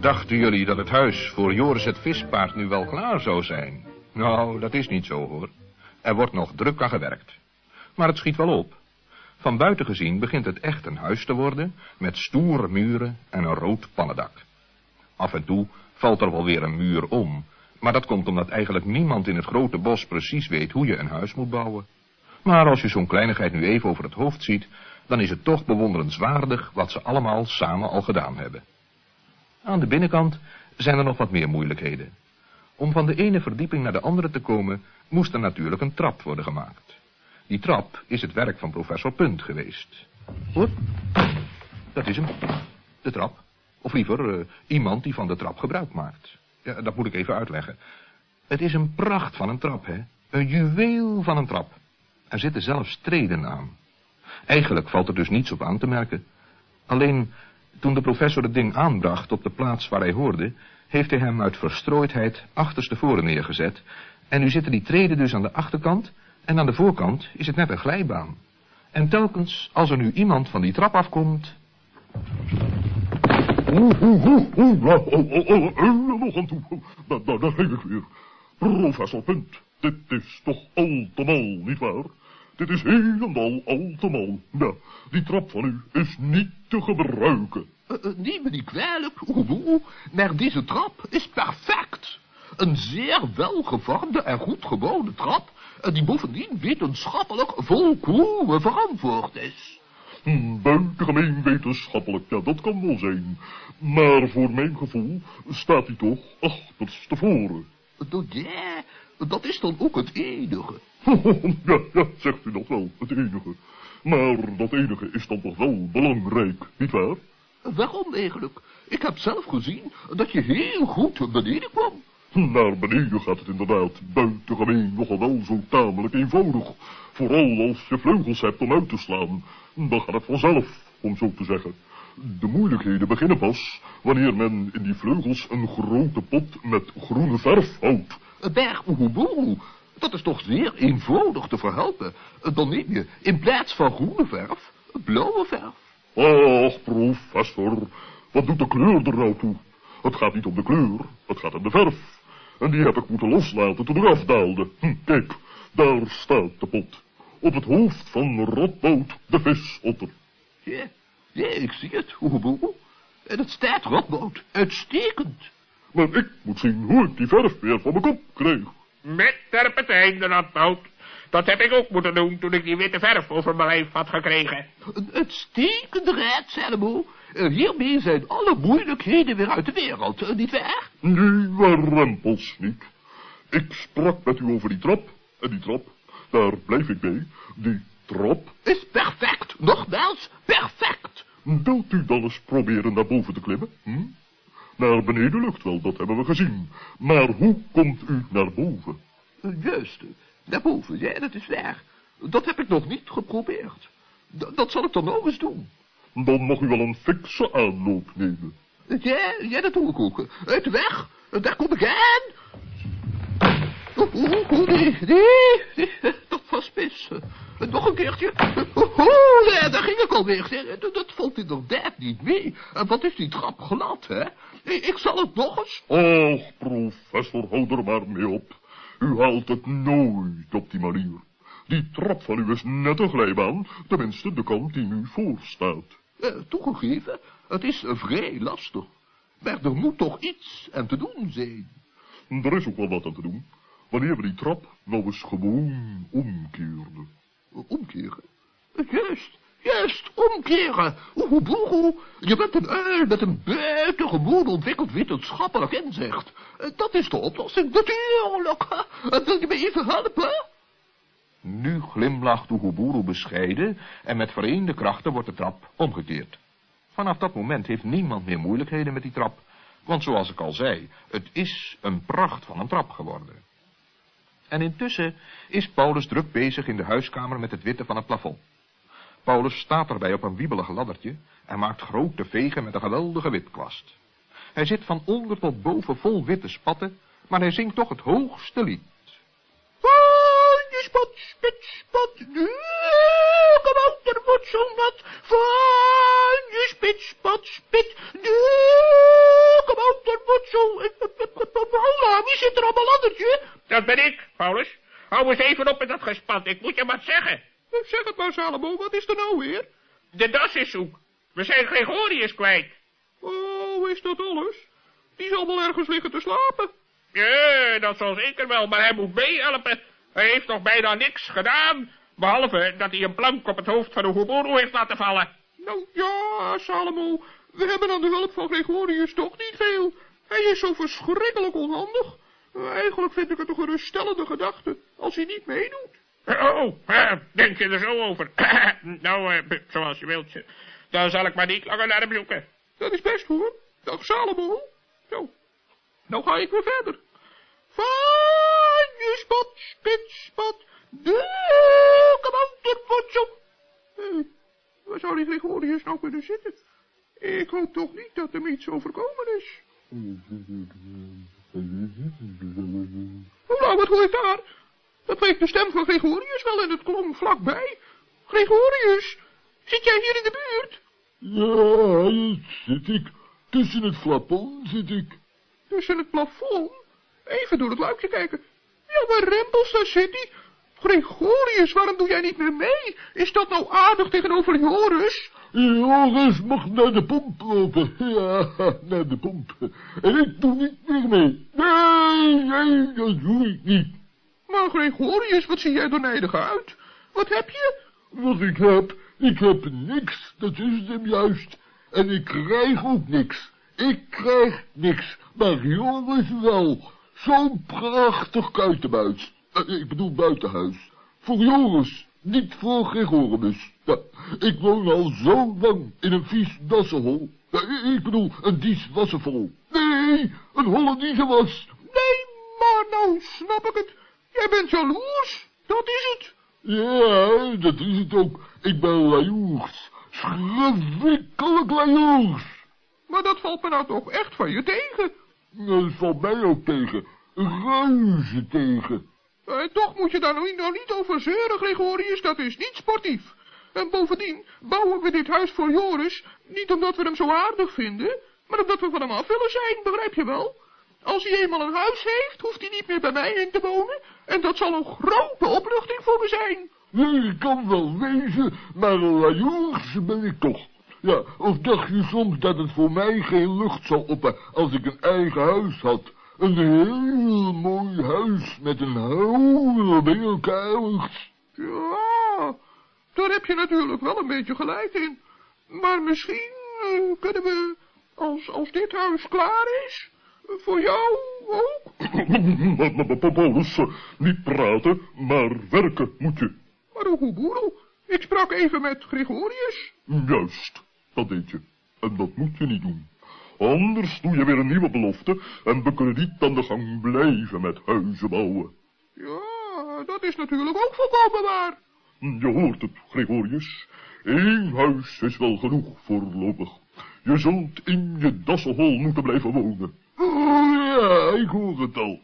Dachten jullie dat het huis voor Joris het vispaard nu wel klaar zou zijn? Nou, dat is niet zo hoor. Er wordt nog druk aan gewerkt. Maar het schiet wel op. Van buiten gezien begint het echt een huis te worden, met stoere muren en een rood pannendak. Af en toe valt er wel weer een muur om, maar dat komt omdat eigenlijk niemand in het grote bos precies weet hoe je een huis moet bouwen. Maar als je zo'n kleinigheid nu even over het hoofd ziet, dan is het toch bewonderenswaardig wat ze allemaal samen al gedaan hebben. Aan de binnenkant zijn er nog wat meer moeilijkheden. Om van de ene verdieping naar de andere te komen, moest er natuurlijk een trap worden gemaakt. Die trap is het werk van professor Punt geweest. Hoor, dat is hem. De trap. Of liever, uh, iemand die van de trap gebruik maakt. Ja, dat moet ik even uitleggen. Het is een pracht van een trap, hè. Een juweel van een trap. Er zitten zelfs treden aan. Eigenlijk valt er dus niets op aan te merken. Alleen, toen de professor het ding aanbracht op de plaats waar hij hoorde, heeft hij hem uit verstrooidheid achterstevoren neergezet. En nu zitten die treden dus aan de achterkant en aan de voorkant is het net een glijbaan. En telkens als er nu iemand van die trap afkomt... Oeh, oeh, oeh, oeh, oh, oh, oh, oh, nog aan toe. Daar, ging ik weer. Professor Punt, dit is toch al te mal, nietwaar? Dit is helemaal al te mal. Ja, die trap van u is niet te gebruiken. Uh, uh, neem me niet kwalijk, oeh, maar deze trap is perfect. Een zeer welgevormde en goed gebouwde trap, die bovendien wetenschappelijk volkomen verantwoord is. Hm, buitengemeen wetenschappelijk, ja, dat kan wel zijn. Maar voor mijn gevoel staat hij toch achterstevoren. Ja, dat is dan ook het enige. ja, ja, zegt u dat wel, het enige. Maar dat enige is dan toch wel belangrijk, nietwaar? Waarom eigenlijk? Ik heb zelf gezien dat je heel goed beneden kwam. Naar beneden gaat het inderdaad buitengemeen nogal wel zo tamelijk eenvoudig. Vooral als je vleugels hebt om uit te slaan. Dan gaat het vanzelf, om zo te zeggen. De moeilijkheden beginnen pas wanneer men in die vleugels een grote pot met groene verf houdt. Berg oeboeboe, dat is toch zeer eenvoudig te verhelpen. Dan neem je in plaats van groene verf, blauwe verf. Ach, professor, wat doet de kleur er nou toe? Het gaat niet om de kleur, het gaat om de verf. En die heb ik moeten loslaten toen ik afdaalde. Hm, kijk, daar staat de pot. Op het hoofd van Rotboot, de visotter. Ja, ja, ik zie het, oeboe. En het staat Rotboot, uitstekend. Maar ik moet zien hoe ik die verf weer van mijn kop krijg. Met terpentijn, de Rotboot. Dat heb ik ook moeten doen toen ik die witte verf over mijn lijf had gekregen. Een uitstekende raad, Selmo. Hiermee zijn alle moeilijkheden weer uit de wereld, niet warempels niet. Ik sprak met u over die trap. En die trap, daar blijf ik bij. Die trap... Is perfect. Nogmaals, perfect. Wilt u dan eens proberen naar boven te klimmen? Hm? Naar beneden lucht wel, dat hebben we gezien. Maar hoe komt u naar boven? Juist, naar boven, ja, dat is waar. Dat heb ik nog niet geprobeerd. D dat zal ik dan nog eens doen. Dan mag u wel een fikse aanloop nemen. Ja, ja, dat doe ik ook. Uit de weg, daar kom ik aan. Oeh, oeh, nee, nee, nee, dat was mis. Nog een keertje. Oeh, ja, daar ging ik alweer. Dat valt inderdaad niet mee. Wat is die trap glad, hè? Ik zal het nog eens. Och, professor, hou er maar mee op. U haalt het nooit op die manier. Die trap van u is net een glijbaan, tenminste de kant die nu voor staat. Eh, toegegeven, het is vrij lastig. Maar er moet toch iets aan te doen zijn. Er is ook wel wat aan te doen. Wanneer we die trap nou eens gewoon omkeerden. Omkeren? Juist, juist, omkeren. Oeh, je bent een uil met een buitengewoon ontwikkeld wetenschappelijk inzicht. Dat is de oplossing, natuurlijk. Wil je me even helpen? Nu glimlacht Oeguburu bescheiden en met vereende krachten wordt de trap omgekeerd. Vanaf dat moment heeft niemand meer moeilijkheden met die trap, want zoals ik al zei, het is een pracht van een trap geworden. En intussen is Paulus druk bezig in de huiskamer met het witte van het plafond. Paulus staat erbij op een wiebelig laddertje en maakt grote vegen met een geweldige witkwast. Hij zit van onder tot boven vol witte spatten, maar hij zingt toch het hoogste lied. Spit, spot, nu wordt zo nat. Van je spit, spot, spit, nu kabouter wordt zo... Hola, wie zit er op een laddertje? Dat ben ik, Paulus. Hou eens even op met dat gespat, ik moet je wat zeggen. Zeg het maar, Salomo, wat is er nou weer? De das is zoek. We zijn Gregorius kwijt. Oh, is dat alles? Die zal wel ergens liggen te slapen. Ja, dat zal zeker wel, maar hij moet meehelpen. Hij heeft nog bijna niks gedaan, behalve dat hij een plank op het hoofd van de Huboro heeft laten vallen. Nou ja, Salomo, we hebben aan de hulp van Gregorius toch niet veel. Hij is zo verschrikkelijk onhandig. Eigenlijk vind ik het een geruststellende gedachte als hij niet meedoet. Oh, eh, denk je er zo over? nou, eh, zoals je wilt. Dan zal ik maar niet langer naar hem zoeken. Dat is best hoor. Dag Salomo. Zo. Nou ga ik weer verder. Van je spot, spit, spot. De kabouterpotje. Hé, waar zou die Gregorius nou kunnen zitten? Ik hoop toch niet dat hem iets overkomen is. Hola, wat hoor ik daar? Dat bleek de stem van Gregorius wel en het klonk vlakbij. Gregorius, zit jij hier in de buurt? Ja, zit ik. Tussen het flapon zit ik. Tussen het plafond? Even door het luikje kijken. Ja, maar Rempels, daar zit hij. Gregorius, waarom doe jij niet meer mee? Is dat nou aardig tegenover Joris? Joris mag naar de pomp lopen. Ja, naar de pomp. En ik doe niet meer mee. Nee, nee, dat doe ik niet. Maar Gregorius, wat zie jij er nijdig uit? Wat heb je? Wat ik heb, ik heb niks, dat is het hem juist. En ik krijg ook niks. Ik krijg niks, maar Joris wel. Zo'n prachtig kuitenbuis. Eh, Ik bedoel buitenhuis. Voor Joris, niet voor Gregorius. Ja, ik woon al zo lang in een vies dassenhol. Eh, Ik bedoel, een dies wassenvol. Nee, een Hollandische was. Nee, maar nou snap ik het. Jij bent jaloers. Dat is het. Ja, dat is het ook. Ik ben lajoers. Schrikkelijk lajoers. Maar dat valt me nou toch echt van je tegen. Dat valt mij ook tegen. Reuze tegen. En toch moet je daar niet, nou niet over zeuren, Gregorius. Dat is niet sportief. En bovendien bouwen we dit huis voor Joris. Niet omdat we hem zo aardig vinden, maar omdat we van hem af willen zijn, begrijp je wel? Als hij eenmaal een huis heeft, hoeft hij niet meer bij mij in te wonen. En dat zal een grote opluchting voor me zijn. Nee, kan wel wezen, maar een lajoers ben ik toch. Ja, of dacht je soms dat het voor mij geen lucht zou oppen als ik een eigen huis had? Een heel mooi huis met een hele kamers. Ja, daar heb je natuurlijk wel een beetje gelijk in. Maar misschien eh, kunnen we, als, als dit huis klaar is, voor jou ook. Paulus, niet praten, maar werken moet je. Maar hoe boeroe, ik sprak even met Gregorius. Juist, dat deed je. En dat moet je niet doen. Anders doe je weer een nieuwe belofte en we kunnen niet aan de gang blijven met huizen bouwen. Ja, dat is natuurlijk ook volkomen waar. Je hoort het, Gregorius. Eén huis is wel genoeg voorlopig. Je zult in je dassenhol moeten blijven wonen. Oh ja, ik hoor het al.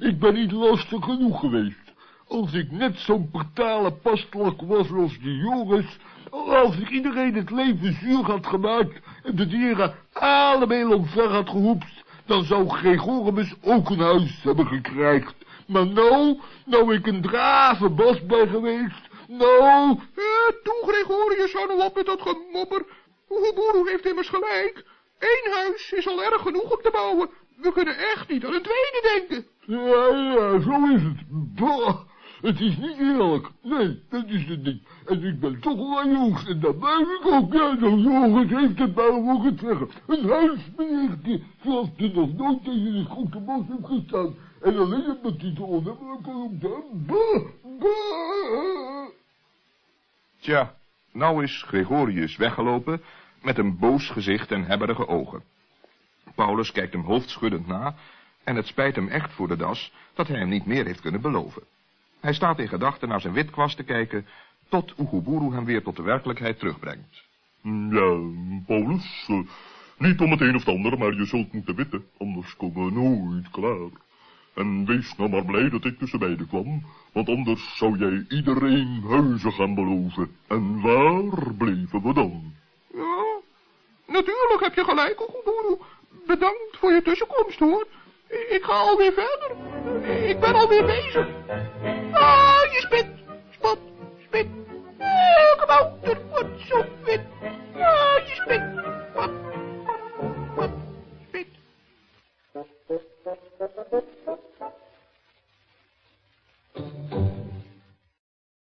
Ik ben niet lastig genoeg geweest. Als ik net zo'n partale pastlak was als die Joris, als ik iedereen het leven zuur had gemaakt en de dieren allemaal omver had gehoepst, dan zou Gregorius ook een huis hebben gekregen. Maar nou, nou ik een drave bos ben geweest, nou, Eh, toe Gregorius, hou nou op met dat gemopper. Oeboeroe heeft immers gelijk. Eén huis is al erg genoeg om te bouwen. We kunnen echt niet aan een tweede denken. Ja, ja, zo is het. Bah, het is niet eerlijk. Nee, dat is het niet. En ik ben toch wel jongs en dat blijf ik ook. Ja, de jongens heeft het mij ook het zeggen. Een huis, meneertje, zoals er nog nooit tegen het grote bos heeft gestaan. En alleen hij zo onhebbelijk komt. hè. Bah, bah. Tja, nou is Gregorius weggelopen met een boos gezicht en hebberige ogen. Paulus kijkt hem hoofdschuddend na en het spijt hem echt voor de das dat hij hem niet meer heeft kunnen beloven. Hij staat in gedachten naar zijn witkwast te kijken tot Oeguburu hem weer tot de werkelijkheid terugbrengt. Ja, Paulus, eh, niet om het een of het ander, maar je zult moeten weten, anders komen we nooit klaar. En wees nou maar blij dat ik tussen beiden kwam, want anders zou jij iedereen huizen gaan beloven. En waar bleven we dan? Ja, natuurlijk heb je gelijk, Oeguburu. Bedankt voor je tussenkomst, hoor. Ik ga alweer verder. Ik ben alweer bezig. Ah,